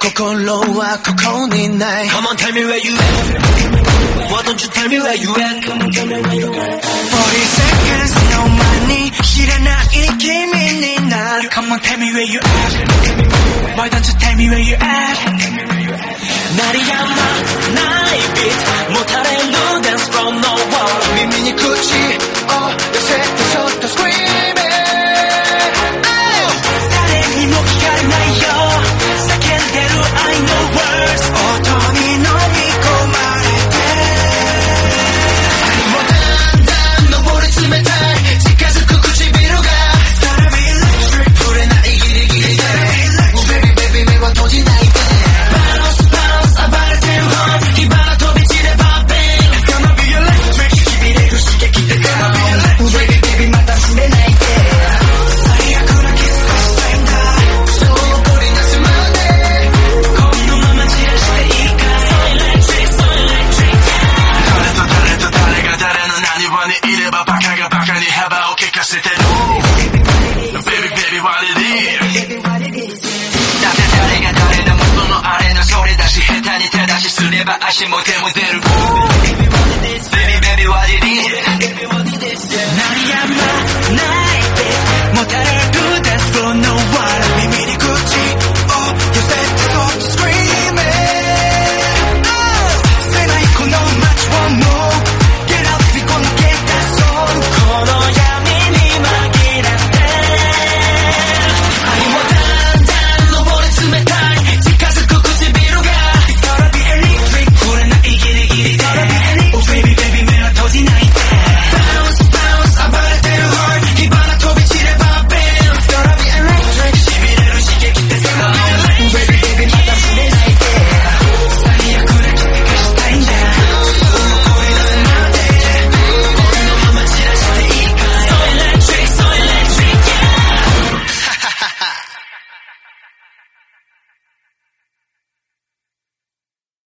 心はここにない Come on, tell me where you at. Why don't you tell me where you at? 40 secondsの前に知らない君になる Come on, tell me where you at. Why don't you tell me where you at? 鳴りやま give a back, okay, it is. Baby, baby, what it is. Baby, what it is. だって誰が誰の元のあれのそれだし、下手に手出しすれば足も手も出る。Baby. Baby, baby, what it is.